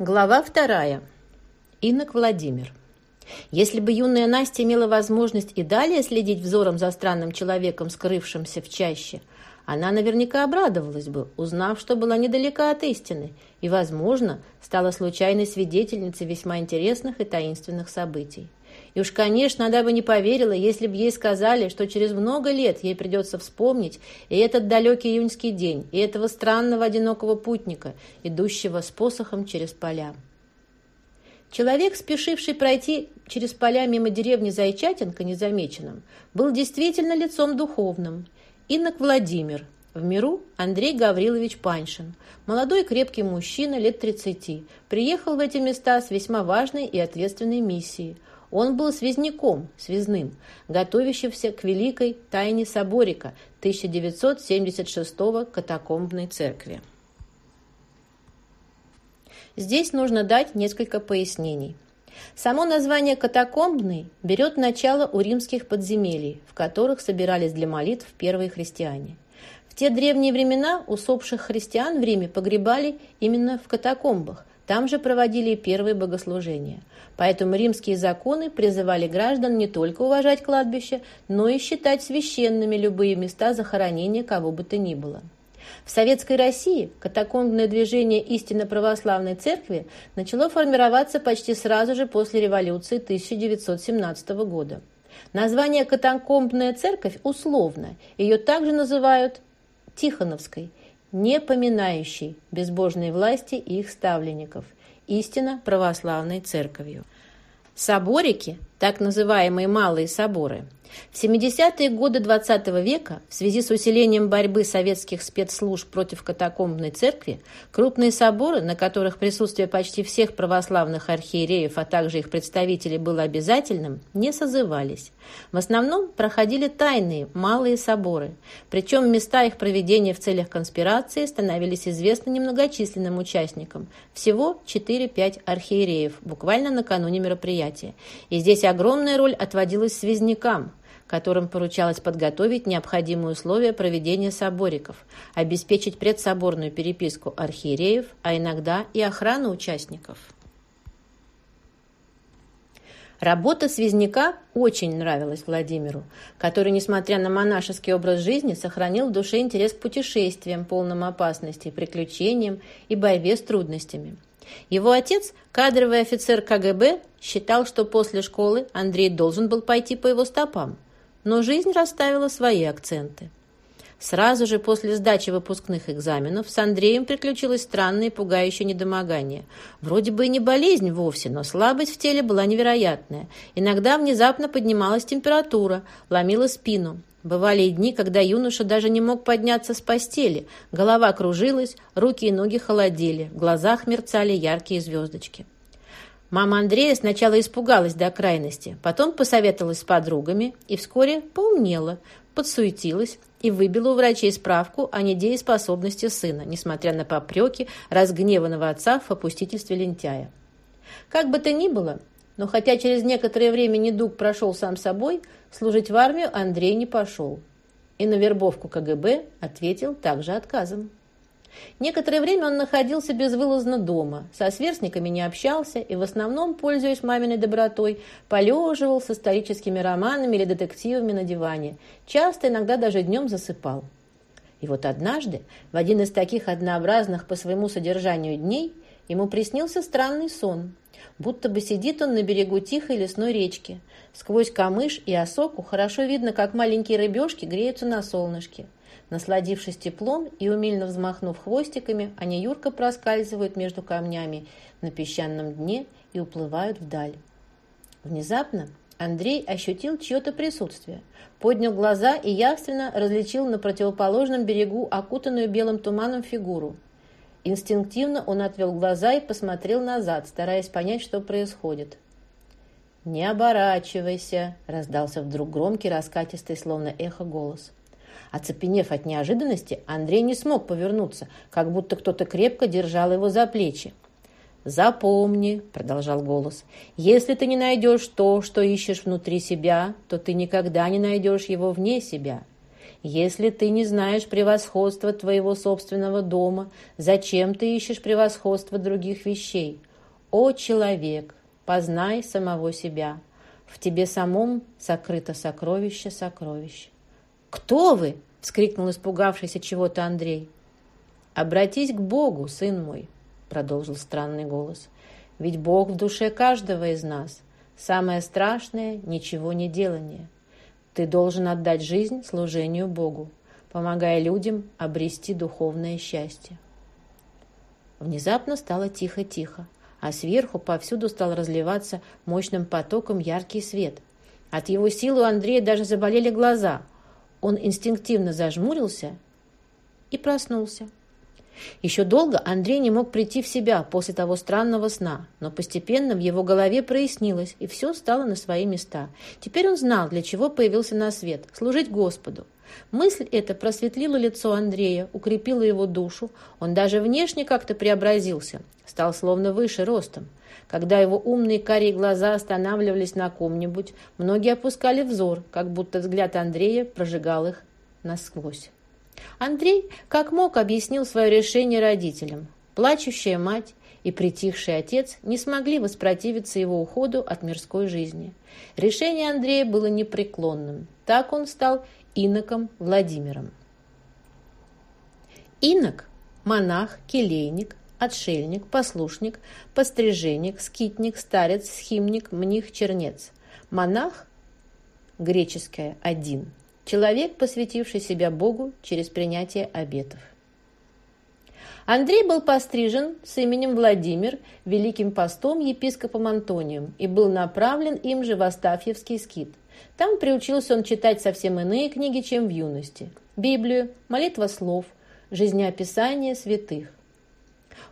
Глава вторая. Инок Владимир. Если бы юная Настя имела возможность и далее следить взором за странным человеком, скрывшимся в чаще, она наверняка обрадовалась бы, узнав, что была недалека от истины и, возможно, стала случайной свидетельницей весьма интересных и таинственных событий. И уж, конечно, она бы не поверила, если бы ей сказали, что через много лет ей придется вспомнить и этот далекий июньский день, и этого странного одинокого путника, идущего с посохом через поля. Человек, спешивший пройти через поля мимо деревни Зайчатинка незамеченным, был действительно лицом духовным. Инок Владимир, в миру Андрей Гаврилович Паншин, молодой крепкий мужчина лет 30, приехал в эти места с весьма важной и ответственной миссией – он был связняком, связным, готовящимся к великой тайне Соборика 1976 катакомбной церкви. Здесь нужно дать несколько пояснений. Само название «катакомбный» берет начало у римских подземелий, в которых собирались для молитв первые христиане. В те древние времена усопших христиан в Риме погребали именно в катакомбах, там же проводили первые богослужения. Поэтому римские законы призывали граждан не только уважать кладбище, но и считать священными любые места захоронения кого бы то ни было. В Советской России катакомбное движение истинно православной церкви начало формироваться почти сразу же после революции 1917 года. Название «катакомбная церковь» условно. Ее также называют Тихоновской – не поминающий безбожной власти и их ставленников, истинно православной церковью. Соборики, так называемые малые соборы, в 70-е годы XX -го века в связи с усилением борьбы советских спецслужб против катакомбной церкви крупные соборы, на которых присутствие почти всех православных архиереев, а также их представителей было обязательным, не созывались. В основном проходили тайные малые соборы, причем места их проведения в целях конспирации становились известны немногочисленным участникам, всего 4-5 архиереев, буквально накануне мероприятия. И здесь огромная роль отводилась связнякам – которым поручалось подготовить необходимые условия проведения собориков, обеспечить предсоборную переписку архиереев, а иногда и охрану участников. Работа связняка очень нравилась Владимиру, который, несмотря на монашеский образ жизни, сохранил в душе интерес к путешествиям, полным опасностей, приключениям и борьбе с трудностями. Его отец, кадровый офицер КГБ, считал, что после школы Андрей должен был пойти по его стопам но жизнь расставила свои акценты. Сразу же после сдачи выпускных экзаменов с Андреем приключилось странное и пугающее недомогание. Вроде бы и не болезнь вовсе, но слабость в теле была невероятная. Иногда внезапно поднималась температура, ломила спину. Бывали и дни, когда юноша даже не мог подняться с постели. Голова кружилась, руки и ноги холодели, в глазах мерцали яркие звездочки. Мама Андрея сначала испугалась до крайности, потом посоветовалась с подругами и вскоре поумнела, подсуетилась и выбила у врачей справку о недееспособности сына, несмотря на попреки разгневанного отца в попустительстве лентяя. Как бы то ни было, но хотя через некоторое время недуг прошел сам собой, служить в армию Андрей не пошел. И на вербовку КГБ ответил также отказом. Некоторое время он находился безвылазно дома, со сверстниками не общался и в основном, пользуясь маминой добротой, полеживал с историческими романами или детективами на диване. Часто, иногда даже днем засыпал. И вот однажды, в один из таких однообразных по своему содержанию дней, ему приснился странный сон. Будто бы сидит он на берегу тихой лесной речки. Сквозь камыш и осоку хорошо видно, как маленькие рыбешки греются на солнышке. Насладившись теплом и умильно взмахнув хвостиками, они юрко проскальзывают между камнями на песчаном дне и уплывают вдаль. Внезапно Андрей ощутил чье-то присутствие, поднял глаза и явственно различил на противоположном берегу окутанную белым туманом фигуру. Инстинктивно он отвел глаза и посмотрел назад, стараясь понять, что происходит. «Не оборачивайся!» – раздался вдруг громкий, раскатистый, словно эхо голос. Оцепенев от неожиданности, Андрей не смог повернуться, как будто кто-то крепко держал его за плечи. «Запомни», — продолжал голос, — «если ты не найдешь то, что ищешь внутри себя, то ты никогда не найдешь его вне себя. Если ты не знаешь превосходства твоего собственного дома, зачем ты ищешь превосходство других вещей? О, человек, познай самого себя. В тебе самом сокрыто сокровище сокровище. «Кто вы?» — вскрикнул испугавшийся чего-то Андрей. «Обратись к Богу, сын мой», — продолжил странный голос. «Ведь Бог в душе каждого из нас. Самое страшное — ничего не делание. Ты должен отдать жизнь служению Богу, помогая людям обрести духовное счастье. Внезапно стало тихо-тихо, а сверху повсюду стал разливаться мощным потоком яркий свет. От его силы у Андрея даже заболели глаза. Он инстинктивно зажмурился и проснулся. Еще долго Андрей не мог прийти в себя после того странного сна, но постепенно в его голове прояснилось, и все стало на свои места. Теперь он знал, для чего появился на свет – служить Господу. Мысль эта просветлила лицо Андрея, укрепила его душу. Он даже внешне как-то преобразился, стал словно выше ростом. Когда его умные карие глаза останавливались на ком-нибудь, многие опускали взор, как будто взгляд Андрея прожигал их насквозь. Андрей как мог объяснил свое решение родителям. Плачущая мать и притихший отец не смогли воспротивиться его уходу от мирской жизни. Решение Андрея было непреклонным. Так он стал иноком Владимиром. Инок – монах, келейник, отшельник, послушник, постриженник, скитник, старец, схимник, мних, чернец. Монах – греческое «один» Человек, посвятивший себя Богу через принятие обетов. Андрей был пострижен с именем Владимир великим постом епископом Антонием и был направлен им же в Астафьевский скит. Там приучился он читать совсем иные книги, чем в юности. Библию, молитва слов, жизнеописание святых.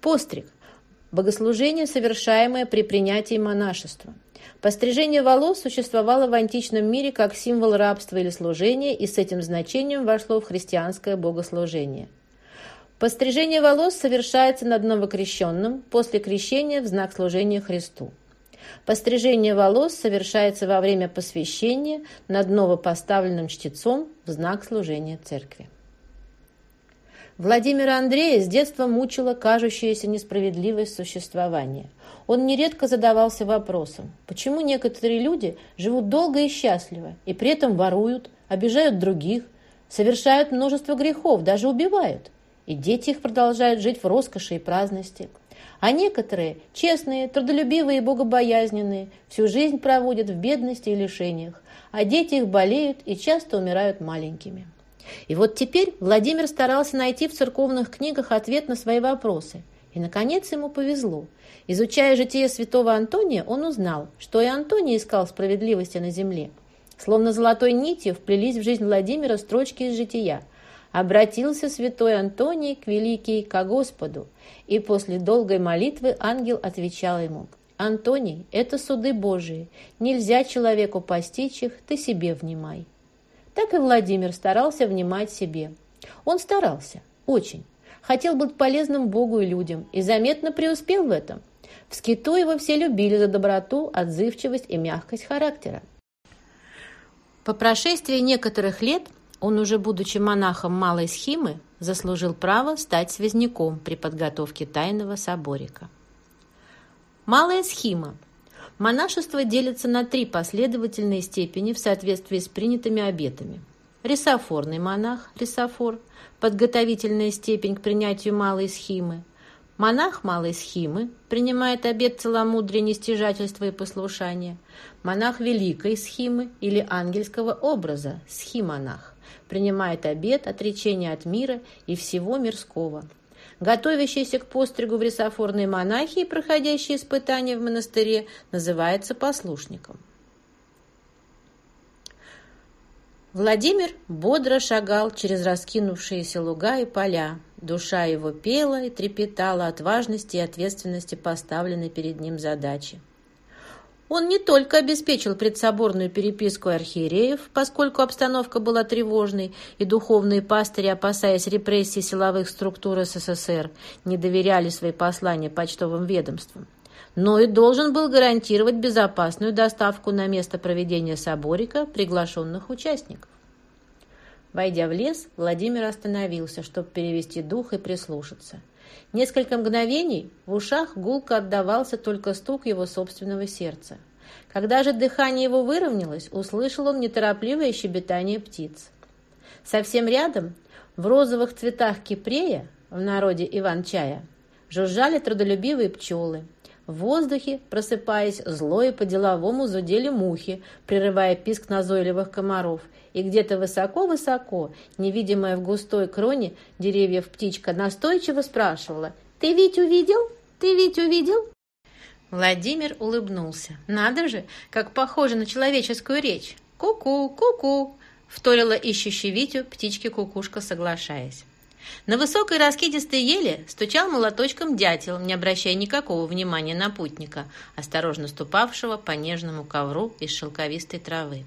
Постриг – богослужение, совершаемое при принятии монашества – Пострижение волос существовало в античном мире как символ рабства или служения, и с этим значением вошло в христианское богослужение. Пострижение волос совершается над новокрещенным после крещения в знак служения Христу. Пострижение волос совершается во время посвящения над новопоставленным чтецом в знак служения церкви. Владимира Андрея с детства мучила кажущаяся несправедливость существования. Он нередко задавался вопросом, почему некоторые люди живут долго и счастливо, и при этом воруют, обижают других, совершают множество грехов, даже убивают, и дети их продолжают жить в роскоши и праздности. А некоторые, честные, трудолюбивые и богобоязненные, всю жизнь проводят в бедности и лишениях, а дети их болеют и часто умирают маленькими. И вот теперь Владимир старался найти в церковных книгах ответ на свои вопросы. И, наконец, ему повезло. Изучая житие святого Антония, он узнал, что и Антоний искал справедливости на земле. Словно золотой нитью вплелись в жизнь Владимира строчки из жития. Обратился святой Антоний к великий, ко Господу, и после долгой молитвы ангел отвечал ему, «Антоний, это суды Божии, нельзя человеку постичь их, ты себе внимай» так и Владимир старался внимать себе. Он старался, очень. Хотел быть полезным Богу и людям, и заметно преуспел в этом. В скиту его все любили за доброту, отзывчивость и мягкость характера. По прошествии некоторых лет он, уже будучи монахом малой схимы, заслужил право стать связняком при подготовке тайного соборика. Малая схима Монашество делится на три последовательные степени в соответствии с принятыми обетами. Рисофорный монах, рисофор, подготовительная степень к принятию малой схимы. Монах малой схимы принимает обет целомудрия, нестяжательства и послушания. Монах великой схимы или ангельского образа, схимонах, принимает обет отречения от мира и всего мирского – Готовящиеся к постригу в рисофорные монахи и проходящие испытания в монастыре называется послушником. Владимир бодро шагал через раскинувшиеся луга и поля. Душа его пела и трепетала от важности и ответственности поставленной перед ним задачи. Он не только обеспечил предсоборную переписку архиереев, поскольку обстановка была тревожной, и духовные пастыри, опасаясь репрессий силовых структур СССР, не доверяли свои послания почтовым ведомствам, но и должен был гарантировать безопасную доставку на место проведения соборика приглашенных участников. Войдя в лес, Владимир остановился, чтобы перевести дух и прислушаться. Несколько мгновений в ушах гулко отдавался только стук его собственного сердца. Когда же дыхание его выровнялось, услышал он неторопливое щебетание птиц. Совсем рядом, в розовых цветах кипрея, в народе Иван-чая, жужжали трудолюбивые пчелы. В воздухе, просыпаясь, зло по-деловому зудели мухи, прерывая писк назойливых комаров. И где-то высоко-высоко, невидимая в густой кроне деревьев птичка, настойчиво спрашивала «Ты ведь увидел? Ты ведь увидел?» Владимир улыбнулся. «Надо же, как похоже на человеческую речь! Ку-ку, ку-ку!» вторила ищущий Витю птички-кукушка, соглашаясь. На высокой раскидистой еле стучал молоточком дятел, не обращая никакого внимания на путника, осторожно ступавшего по нежному ковру из шелковистой травы.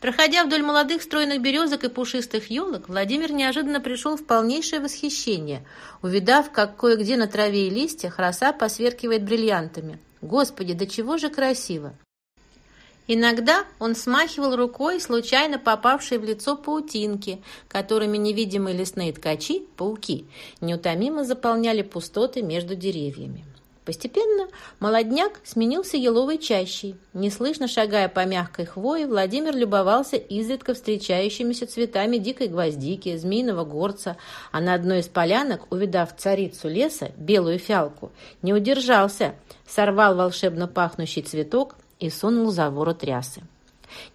Проходя вдоль молодых стройных березок и пушистых елок, Владимир неожиданно пришел в полнейшее восхищение, увидав, как кое-где на траве и листьях роса посверкивает бриллиантами. Господи, до чего же красиво! Иногда он смахивал рукой случайно попавшие в лицо паутинки, которыми невидимые лесные ткачи, пауки, неутомимо заполняли пустоты между деревьями. Постепенно молодняк сменился еловой чащей. Неслышно шагая по мягкой хвое, Владимир любовался изредка встречающимися цветами дикой гвоздики, змеиного горца, а на одной из полянок, увидав царицу леса, белую фиалку, не удержался, сорвал волшебно пахнущий цветок, и сунул за ворот рясы.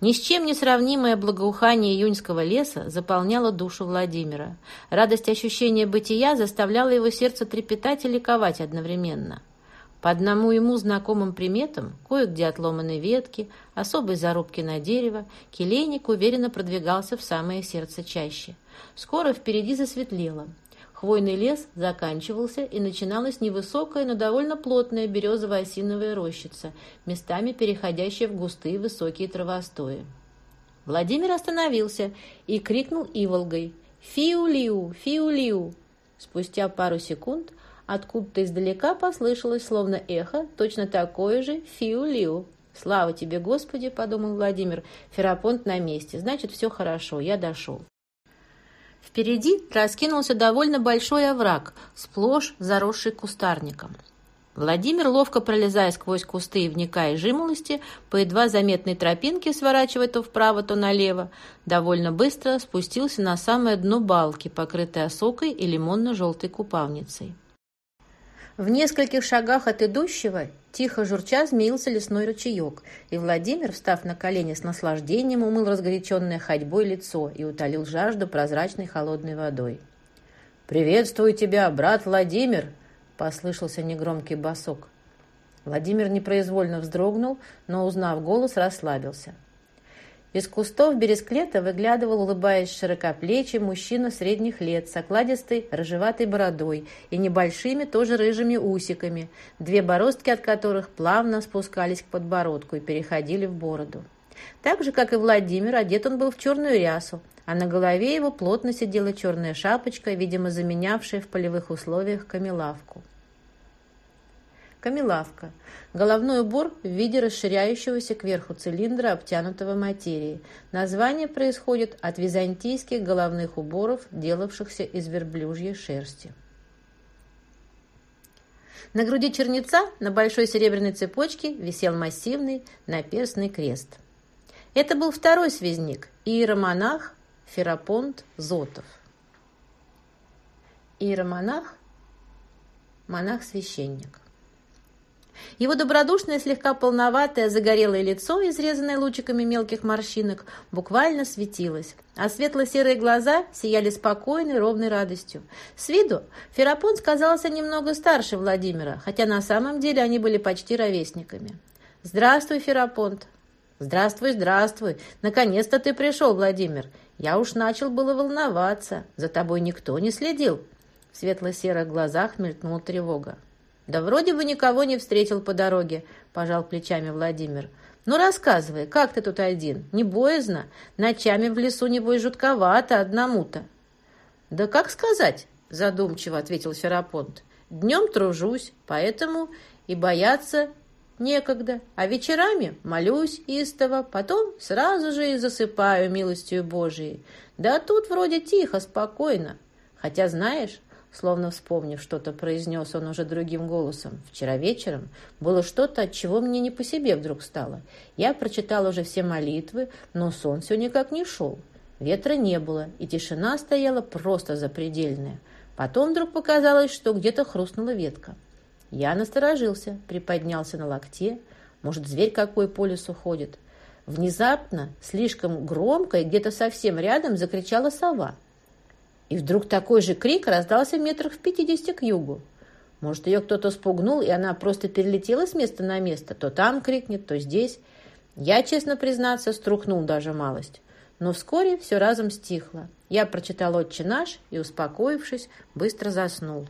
Ни с чем не сравнимое благоухание июньского леса заполняло душу Владимира. Радость ощущения бытия заставляла его сердце трепетать и ликовать одновременно. По одному ему знакомым приметам, кое-где отломаны ветки, особые зарубки на дерево, келейник уверенно продвигался в самое сердце чаще. Скоро впереди засветлело. Хвойный лес заканчивался, и начиналась невысокая, но довольно плотная березово-осиновая рощица, местами переходящая в густые высокие травостои. Владимир остановился и крикнул иволгой «Фиу-лиу! Фиу-лиу!». Спустя пару секунд откуда-то издалека послышалось, словно эхо, точно такое же «Фиу-лиу!». «Слава тебе, Господи!» – подумал Владимир. «Ферапонт на месте. Значит, все хорошо. Я дошел». Впереди раскинулся довольно большой овраг, сплошь заросший кустарником. Владимир, ловко пролезая сквозь кусты и вникая жимолости, по едва заметной тропинке, сворачивая то вправо, то налево, довольно быстро спустился на самое дно балки, покрытой осокой и лимонно-желтой купавницей. В нескольких шагах от идущего тихо журча змеился лесной ручеек, и Владимир, встав на колени с наслаждением, умыл разгоряченное ходьбой лицо и утолил жажду прозрачной холодной водой. «Приветствую тебя, брат Владимир!» — послышался негромкий босок. Владимир непроизвольно вздрогнул, но, узнав голос, расслабился. Из кустов бересклета выглядывал, улыбаясь широкоплечий мужчина средних лет с окладистой рыжеватой бородой и небольшими тоже рыжими усиками, две бороздки от которых плавно спускались к подбородку и переходили в бороду. Так же, как и Владимир, одет он был в черную рясу, а на голове его плотно сидела черная шапочка, видимо, заменявшая в полевых условиях камелавку. Камелавка. Головной убор в виде расширяющегося кверху цилиндра, обтянутого материей. Название происходит от византийских головных уборов, делавшихся из верблюжьей шерсти. На груди черница на большой серебряной цепочке висел массивный наперстный крест. Это был второй связник, иеромонах Ферапонт Зотов. Иеромонах – монах-священник. Его добродушное, слегка полноватое, загорелое лицо, изрезанное лучиками мелких морщинок, буквально светилось, а светло-серые глаза сияли спокойной, ровной радостью. С виду Ферапонт казался немного старше Владимира, хотя на самом деле они были почти ровесниками. «Здравствуй, Ферапонт!» «Здравствуй, здравствуй! Наконец-то ты пришел, Владимир! Я уж начал было волноваться. За тобой никто не следил!» В светло-серых глазах мелькнула тревога. «Да вроде бы никого не встретил по дороге», – пожал плечами Владимир. «Ну, рассказывай, как ты тут один? Не боязно? Ночами в лесу, небось, жутковато одному-то». «Да как сказать?» – задумчиво ответил Ферапонт. «Днем тружусь, поэтому и бояться некогда, а вечерами молюсь истово, потом сразу же и засыпаю милостью Божией. Да тут вроде тихо, спокойно. Хотя, знаешь, словно вспомнив что-то, произнес он уже другим голосом. Вчера вечером было что-то, от чего мне не по себе вдруг стало. Я прочитал уже все молитвы, но сон все никак не шел. Ветра не было, и тишина стояла просто запредельная. Потом вдруг показалось, что где-то хрустнула ветка. Я насторожился, приподнялся на локте. Может, зверь какой по лесу ходит. Внезапно, слишком громко и где-то совсем рядом закричала сова. И вдруг такой же крик раздался метрах в пятидесяти к югу. Может, ее кто-то спугнул, и она просто перелетела с места на место. То там крикнет, то здесь. Я, честно признаться, струхнул даже малость. Но вскоре все разом стихло. Я прочитал «Отче наш» и, успокоившись, быстро заснул.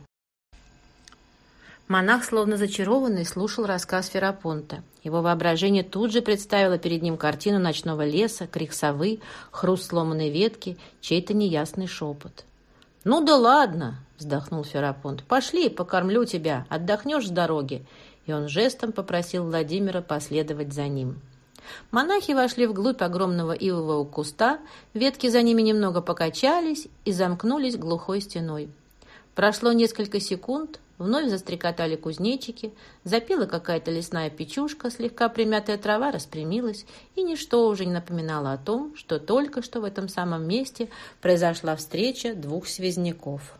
Монах, словно зачарованный, слушал рассказ Ферапонта. Его воображение тут же представило перед ним картину ночного леса, крик совы, хруст сломанной ветки, чей-то неясный шепот. «Ну да ладно!» — вздохнул Ферапонт. «Пошли, покормлю тебя, отдохнешь с дороги!» И он жестом попросил Владимира последовать за ним. Монахи вошли вглубь огромного ивового куста, ветки за ними немного покачались и замкнулись глухой стеной. Прошло несколько секунд, Вновь застрекотали кузнечики, запела какая-то лесная печушка, слегка примятая трава распрямилась, и ничто уже не напоминало о том, что только что в этом самом месте произошла встреча двух связняков.